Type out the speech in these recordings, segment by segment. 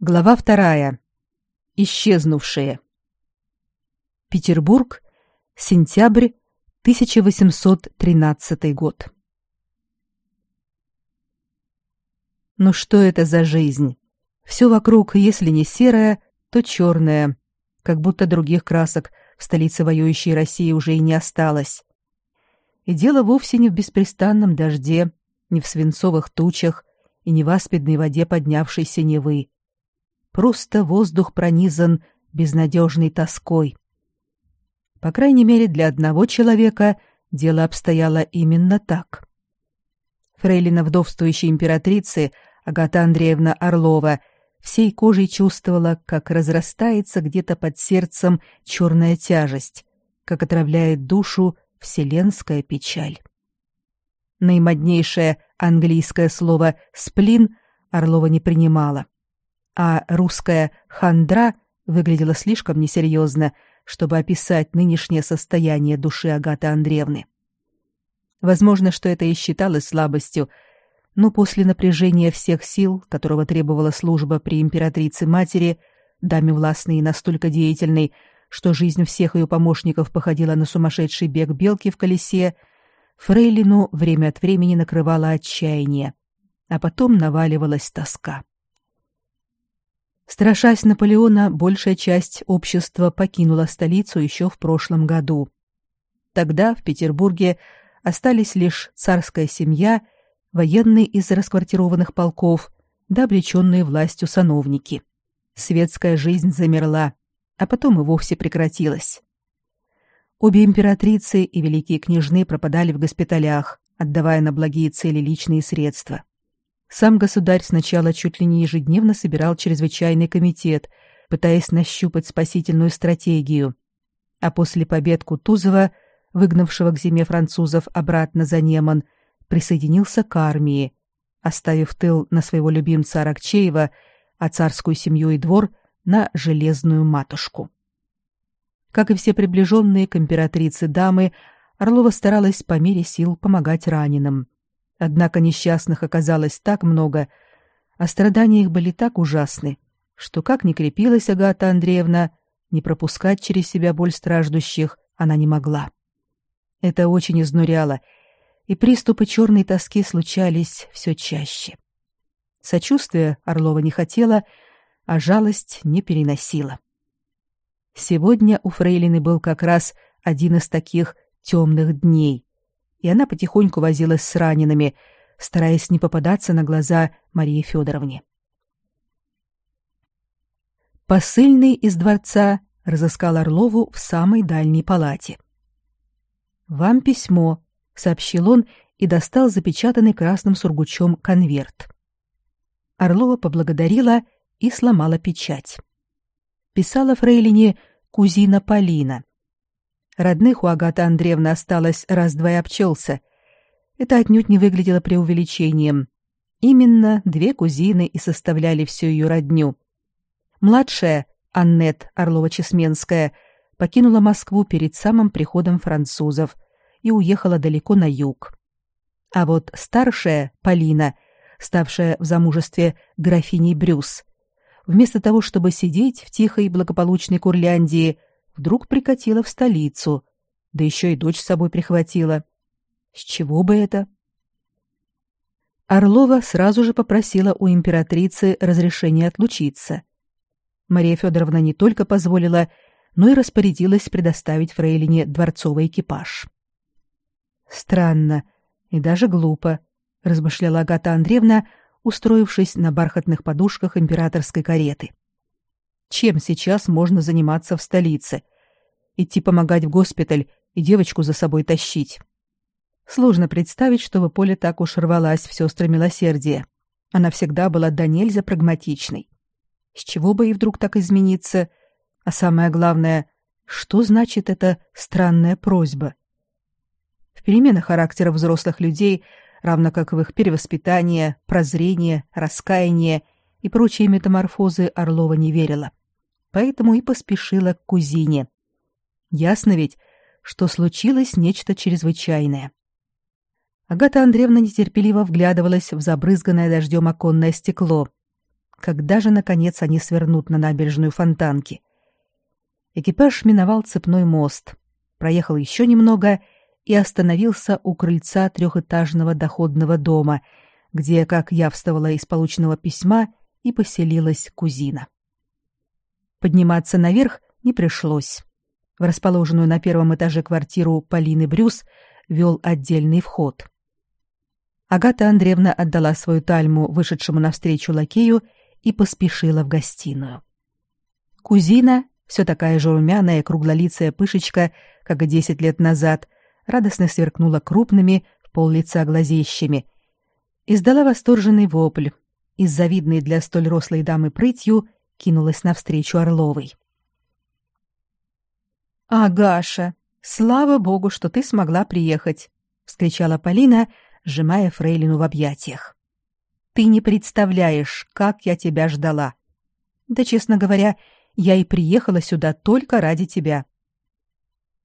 Глава вторая. Исчезнувшие. Петербург, сентябрь 1813 год. Ну что это за жизнь? Все вокруг, если не серое, то черное, как будто других красок в столице воюющей России уже и не осталось. И дело вовсе не в беспрестанном дожде, не в свинцовых тучах и не в аспидной воде поднявшейся Невы Просто воздух пронизан безнадежной тоской. По крайней мере, для одного человека дело обстояло именно так. Фрейлина вдовствующей императрицы Агата Андреевна Орлова всей кожей чувствовала, как разрастается где-то под сердцем черная тяжесть, как отравляет душу вселенская печаль. Наимоднейшее английское слово «сплин» Орлова не принимала а русская «хандра» выглядела слишком несерьезно, чтобы описать нынешнее состояние души Агаты Андреевны. Возможно, что это и считалось слабостью, но после напряжения всех сил, которого требовала служба при императрице-матери, даме властной и настолько деятельной, что жизнь всех ее помощников походила на сумасшедший бег белки в колесе, Фрейлину время от времени накрывало отчаяние, а потом наваливалась тоска. Страшась Наполеона, большая часть общества покинула столицу еще в прошлом году. Тогда в Петербурге остались лишь царская семья, военные из расквартированных полков, да облеченные властью сановники. Светская жизнь замерла, а потом и вовсе прекратилась. Обе императрицы и великие княжны пропадали в госпиталях, отдавая на благие цели личные средства. Сам государь сначала чуть ли не ежедневно собирал чрезвычайный комитет, пытаясь нащупать спасительную стратегию. А после побед Кутузова, выгнавшего к зиме французов обратно за Неман, присоединился к армии, оставив тыл на своего любимца Аракчеева, а царскую семью и двор на железную матушку. Как и все приближенные к императрице дамы, Орлова старалась по мере сил помогать раненым. Однако несчастных оказалось так много, а страдания их были так ужасны, что как ни крепилась Агата Андреевна, не пропускать через себя боль страждущих она не могла. Это очень изнуряло, и приступы черной тоски случались все чаще. Сочувствия Орлова не хотела, а жалость не переносила. Сегодня у Фрейлины был как раз один из таких темных дней и она потихоньку возилась с ранеными, стараясь не попадаться на глаза Марии Федоровне. Посыльный из дворца разыскал Орлову в самой дальней палате. «Вам письмо», — сообщил он и достал запечатанный красным сургучом конверт. Орлова поблагодарила и сломала печать. Писала фрейлине кузина Полина. Родных у Агаты Андреевны осталось раз-два и обчелся. Это отнюдь не выглядело преувеличением. Именно две кузины и составляли всю ее родню. Младшая, Аннет Орлова-Чесменская, покинула Москву перед самым приходом французов и уехала далеко на юг. А вот старшая, Полина, ставшая в замужестве графиней Брюс, вместо того, чтобы сидеть в тихой благополучной Курляндии, вдруг прикатила в столицу, да еще и дочь с собой прихватила. С чего бы это? Орлова сразу же попросила у императрицы разрешения отлучиться. Мария Федоровна не только позволила, но и распорядилась предоставить фрейлине дворцовый экипаж. Странно и даже глупо, размышляла Агата Андреевна, устроившись на бархатных подушках императорской кареты. Чем сейчас можно заниматься в столице? Идти помогать в госпиталь и девочку за собой тащить. Сложно представить, чтобы Поля так уж рвалась в сестры милосердия. Она всегда была до нельзя прагматичной. С чего бы ей вдруг так измениться? А самое главное, что значит эта странная просьба? В перемены характера взрослых людей, равно как в их перевоспитание, прозрение, раскаяние и прочие метаморфозы Орлова не верила поэтому и поспешила к кузине. Ясно ведь, что случилось нечто чрезвычайное. Агата Андреевна нетерпеливо вглядывалась в забрызганное дождем оконное стекло. когда же, наконец, они свернут на набережную Фонтанки. Экипаж миновал цепной мост, проехал еще немного и остановился у крыльца трехэтажного доходного дома, где, как явствовало из полученного письма, и поселилась кузина. Подниматься наверх не пришлось. В расположенную на первом этаже квартиру Полины Брюс вел отдельный вход. Агата Андреевна отдала свою тальму вышедшему навстречу лакею и поспешила в гостиную. Кузина, все такая же румяная, круглолицая пышечка, как и десять лет назад, радостно сверкнула крупными в пол лица глазищами, издала восторженный вопль и завидной для столь рослой дамы прытью кинулась навстречу Орловой. «Агаша, слава богу, что ты смогла приехать!» — вскричала Полина, сжимая Фрейлину в объятиях. «Ты не представляешь, как я тебя ждала. Да, честно говоря, я и приехала сюда только ради тебя».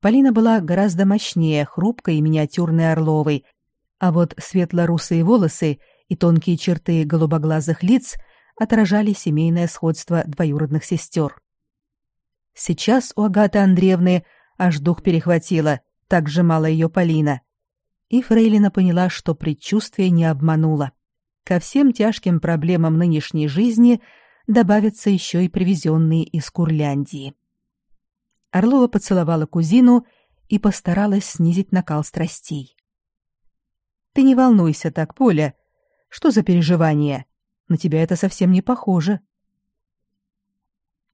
Полина была гораздо мощнее хрупкой и миниатюрной Орловой, а вот светло-русые волосы и тонкие черты голубоглазых лиц отражали семейное сходство двоюродных сестер. Сейчас у Агаты Андреевны аж дух перехватило, так сжимала ее Полина. И Фрейлина поняла, что предчувствие не обмануло. Ко всем тяжким проблемам нынешней жизни добавятся еще и привезенные из Курляндии. Орлова поцеловала кузину и постаралась снизить накал страстей. «Ты не волнуйся так, Поля. Что за переживания? На тебя это совсем не похоже.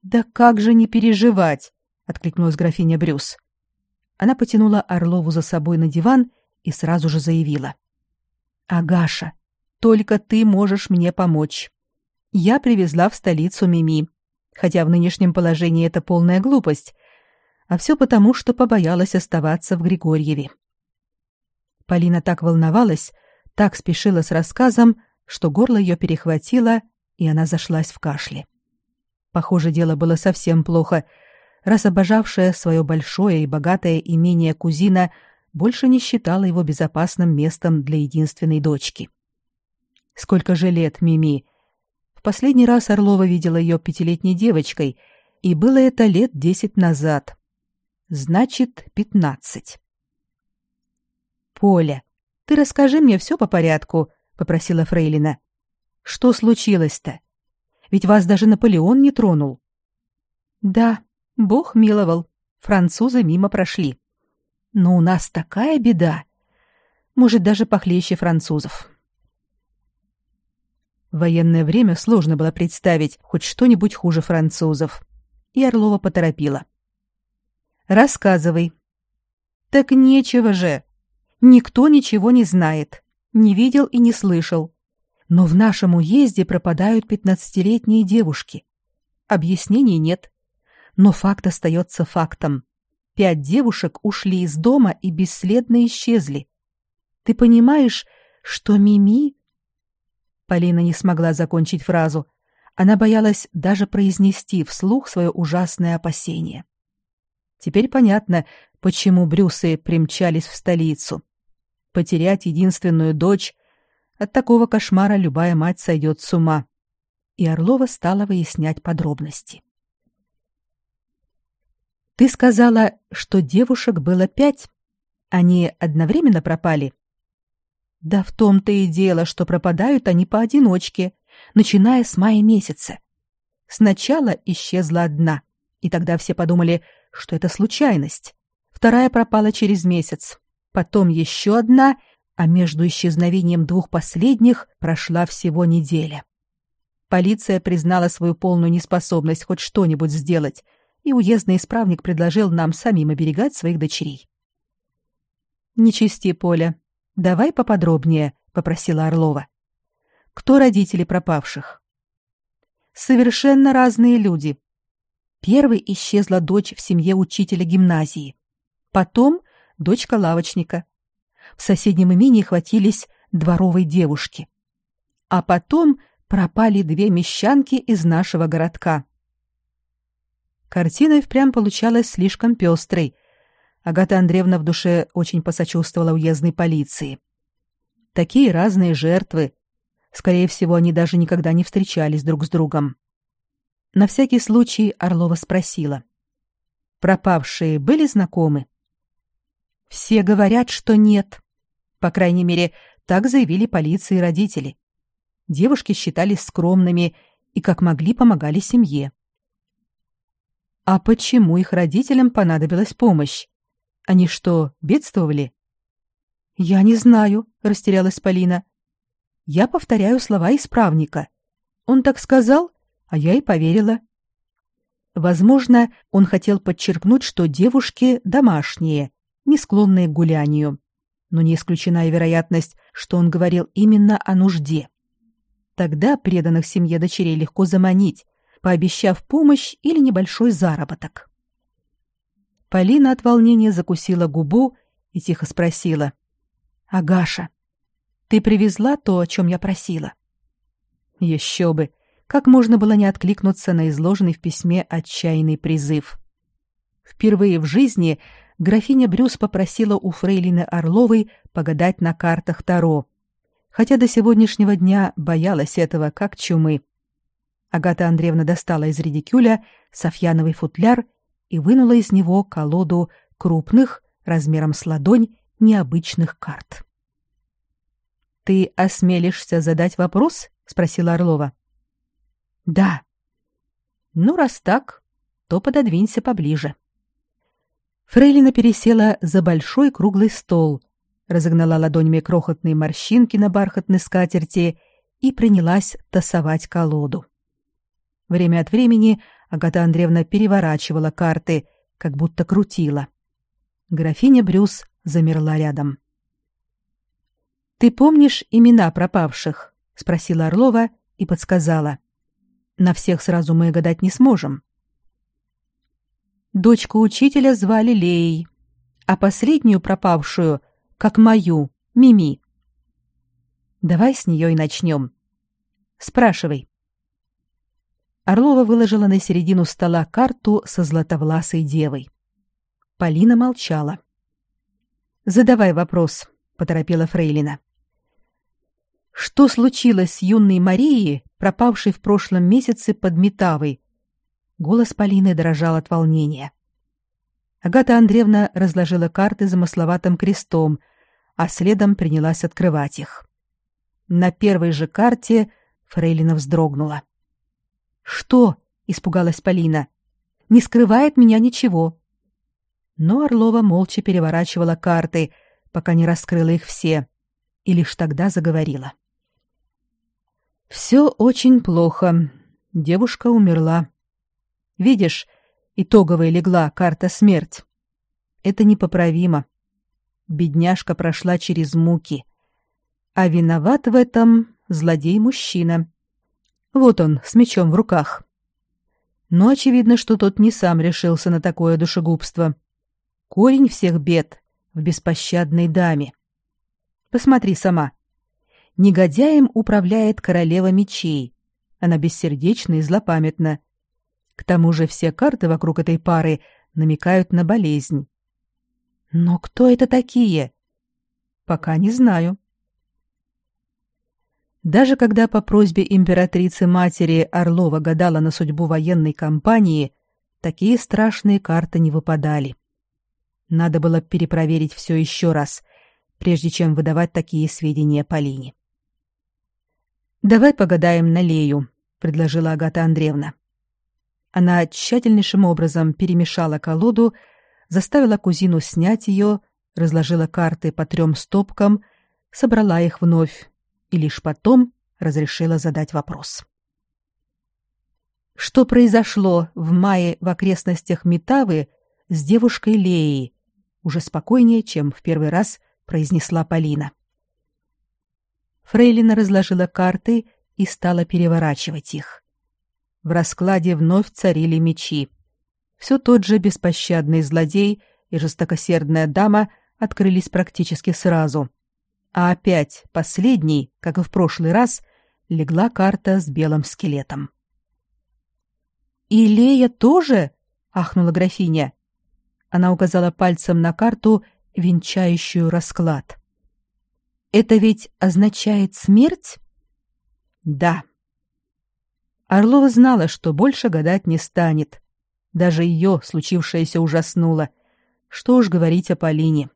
Да как же не переживать, откликнулась графиня Брюс. Она потянула Орлову за собой на диван и сразу же заявила: "Агаша, только ты можешь мне помочь. Я привезла в столицу Мими, хотя в нынешнем положении это полная глупость, а все потому, что побоялась оставаться в Григорьеве". Полина так волновалась, так спешила с рассказом, что горло ее перехватило, и она зашлась в кашле. Похоже, дело было совсем плохо, раз обожавшая свое большое и богатое имение кузина больше не считала его безопасным местом для единственной дочки. Сколько же лет Мими? В последний раз Орлова видела ее пятилетней девочкой, и было это лет десять назад. Значит, пятнадцать. «Поля, ты расскажи мне все по порядку», — попросила Фрейлина. «Что случилось-то?» Ведь вас даже Наполеон не тронул. Да, Бог миловал. Французы мимо прошли. Но у нас такая беда. Может, даже похлеще французов. В военное время сложно было представить хоть что-нибудь хуже французов. И Орлова поторопила. «Рассказывай». «Так нечего же. Никто ничего не знает, не видел и не слышал. Но в нашем уезде пропадают пятнадцатилетние девушки. Объяснений нет. Но факт остается фактом. Пять девушек ушли из дома и бесследно исчезли. Ты понимаешь, что Мими... Полина не смогла закончить фразу. Она боялась даже произнести вслух свое ужасное опасение. Теперь понятно, почему Брюсы примчались в столицу. Потерять единственную дочь от такого кошмара любая мать сойдет с ума. И Орлова стала выяснять подробности. Ты сказала, что девушек было пять. Они одновременно пропали? Да в том-то и дело, что пропадают они поодиночке, начиная с мая месяца. Сначала исчезла одна, и тогда все подумали, что это случайность. Вторая пропала через месяц. Потом еще одна — а между исчезновением двух последних прошла всего неделя. Полиция признала свою полную неспособность хоть что-нибудь сделать, и уездный исправник предложил нам самим оберегать своих дочерей. «Не чисти, Поля. Давай поподробнее», — попросила Орлова. «Кто родители пропавших?» «Совершенно разные люди. Первой исчезла дочь в семье учителя гимназии. Потом дочка лавочника в соседнем имении хватились дворовой девушки. А потом пропали две мещанки из нашего городка. Картина впрямь получалась слишком пестрой. Агата Андреевна в душе очень посочувствовала уездной полиции. Такие разные жертвы. Скорее всего, они даже никогда не встречались друг с другом. На всякий случай Орлова спросила. «Пропавшие были знакомы?» «Все говорят, что нет. По крайней мере, так заявили полиция и родители. Девушки считались скромными и как могли помогали семье. А почему их родителям понадобилась помощь? Они что, бедствовали? Я не знаю, растерялась Полина. Я повторяю слова исправника. Он так сказал, а я и поверила. Возможно, он хотел подчеркнуть, что девушки домашние, не склонные к гулянию. Но не исключена и вероятность, что он говорил именно о нужде. Тогда преданных семье дочерей легко заманить, пообещав помощь или небольшой заработок. Полина от волнения закусила губу и тихо спросила. «Агаша, ты привезла то, о чем я просила?» Еще бы! Как можно было не откликнуться на изложенный в письме отчаянный призыв? Впервые в жизни графиня Брюс попросила у фрейлины Орловой погадать на картах Таро, хотя до сегодняшнего дня боялась этого как чумы. Агата Андреевна достала из редикюля софьяновый футляр и вынула из него колоду крупных, размером с ладонь, необычных карт. «Ты осмелишься задать вопрос?» — спросила Орлова. «Да». «Ну, раз так, то пододвинься поближе». Фрейлина пересела за большой круглый стол, разогнала ладонями крохотные морщинки на бархатной скатерти и принялась тасовать колоду. Время от времени Агата Андреевна переворачивала карты, как будто крутила. Графиня Брюс замерла рядом. «Ты помнишь имена пропавших?» — спросила Орлова и подсказала. «На всех сразу мы гадать не сможем». Дочку учителя звали Леей, а последнюю пропавшую — как мою, Мими. Давай с нее и начнем. Спрашивай. Орлова выложила на середину стола карту со златовласой девой. Полина молчала. Задавай вопрос, поторопила Фрейлина. Что случилось с юной Марией, пропавшей в прошлом месяце под Метавой? Голос Полины дрожал от волнения. Агата Андреевна разложила карты замысловатым крестом, а следом принялась открывать их. На первой же карте Фрейлина вздрогнула. «Что?» — испугалась Полина. «Не скрывает меня ничего». Но Орлова молча переворачивала карты, пока не раскрыла их все, и лишь тогда заговорила. «Все очень плохо. Девушка умерла. Видишь, итоговой легла карта смерть. Это непоправимо. Бедняжка прошла через муки. А виноват в этом злодей-мужчина. Вот он, с мечом в руках. Но очевидно, что тот не сам решился на такое душегубство. Корень всех бед в беспощадной даме. Посмотри сама. Негодяем управляет королева мечей. Она бессердечна и злопамятна. К тому же все карты вокруг этой пары намекают на болезнь. Но кто это такие? Пока не знаю. Даже когда по просьбе императрицы-матери Орлова гадала на судьбу военной кампании, такие страшные карты не выпадали. Надо было перепроверить все еще раз, прежде чем выдавать такие сведения Полине. «Давай погадаем на Лею», — предложила Агата Андреевна. Она тщательнейшим образом перемешала колоду, заставила кузину снять ее, разложила карты по трем стопкам, собрала их вновь и лишь потом разрешила задать вопрос. Что произошло в мае в окрестностях Метавы с девушкой Леей? Уже спокойнее, чем в первый раз произнесла Полина. Фрейлина разложила карты и стала переворачивать их. В раскладе вновь царили мечи. Все тот же беспощадный злодей и жестокосердная дама открылись практически сразу. А опять последний, как и в прошлый раз, легла карта с белым скелетом. «И Лея тоже?» — ахнула графиня. Она указала пальцем на карту, венчающую расклад. «Это ведь означает смерть?» Да. Орлова знала, что больше гадать не станет. Даже ее случившееся ужаснуло. Что уж говорить о Полине.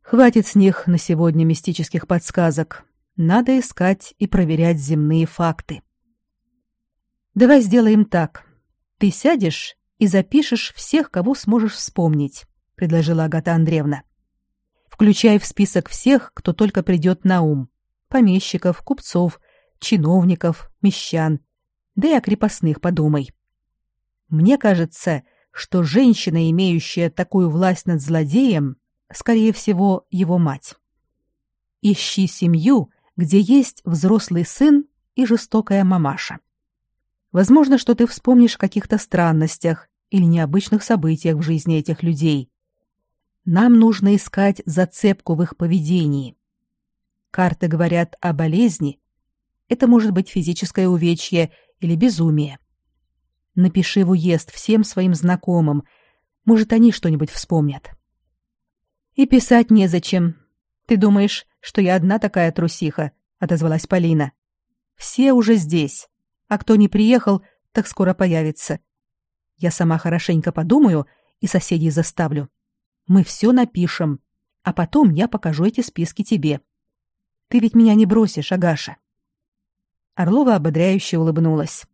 Хватит с них на сегодня мистических подсказок. Надо искать и проверять земные факты. Давай сделаем так. Ты сядешь и запишешь всех, кого сможешь вспомнить, предложила Агата Андреевна. Включай в список всех, кто только придет на ум: помещиков, купцов, чиновников, мещан, да и о крепостных подумай. Мне кажется, что женщина, имеющая такую власть над злодеем, скорее всего, его мать. Ищи семью, где есть взрослый сын и жестокая мамаша. Возможно, что ты вспомнишь о каких-то странностях или необычных событиях в жизни этих людей. Нам нужно искать зацепку в их поведении. Карты говорят о болезни. Это может быть физическое увечье или безумие. Напиши в уезд всем своим знакомым. Может, они что-нибудь вспомнят. И писать незачем. Ты думаешь, что я одна такая трусиха? отозвалась Полина. Все уже здесь, а кто не приехал, так скоро появится. Я сама хорошенько подумаю и соседей заставлю. Мы все напишем, а потом я покажу эти списки тебе. Ты ведь меня не бросишь, Агаша. Орлова ободряюще улыбнулась.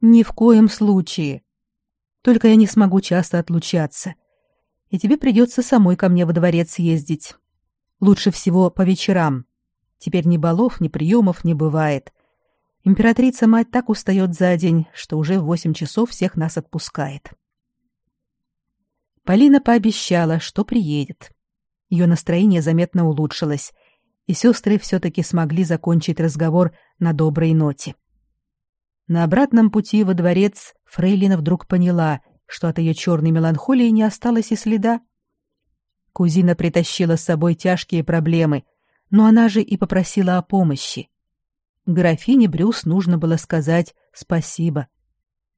Ни в коем случае. Только я не смогу часто отлучаться и тебе придется самой ко мне во дворец ездить. Лучше всего по вечерам. Теперь ни балов, ни приемов не бывает. Императрица-мать так устает за день, что уже в восемь часов всех нас отпускает. Полина пообещала, что приедет. Ее настроение заметно улучшилось, и сестры все-таки смогли закончить разговор на доброй ноте. На обратном пути во дворец Фрейлина вдруг поняла, что от ее черной меланхолии не осталось и следа. Кузина притащила с собой тяжкие проблемы, но она же и попросила о помощи. Графине Брюс нужно было сказать спасибо.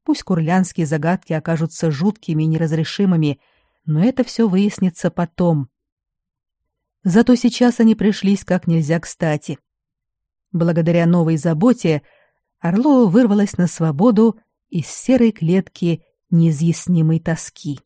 Пусть курлянские загадки окажутся жуткими и неразрешимыми, но это все выяснится потом. Зато сейчас они пришлись как нельзя кстати. Благодаря новой заботе Орлова вырвалась на свободу из серой клетки неизъяснимой тоски.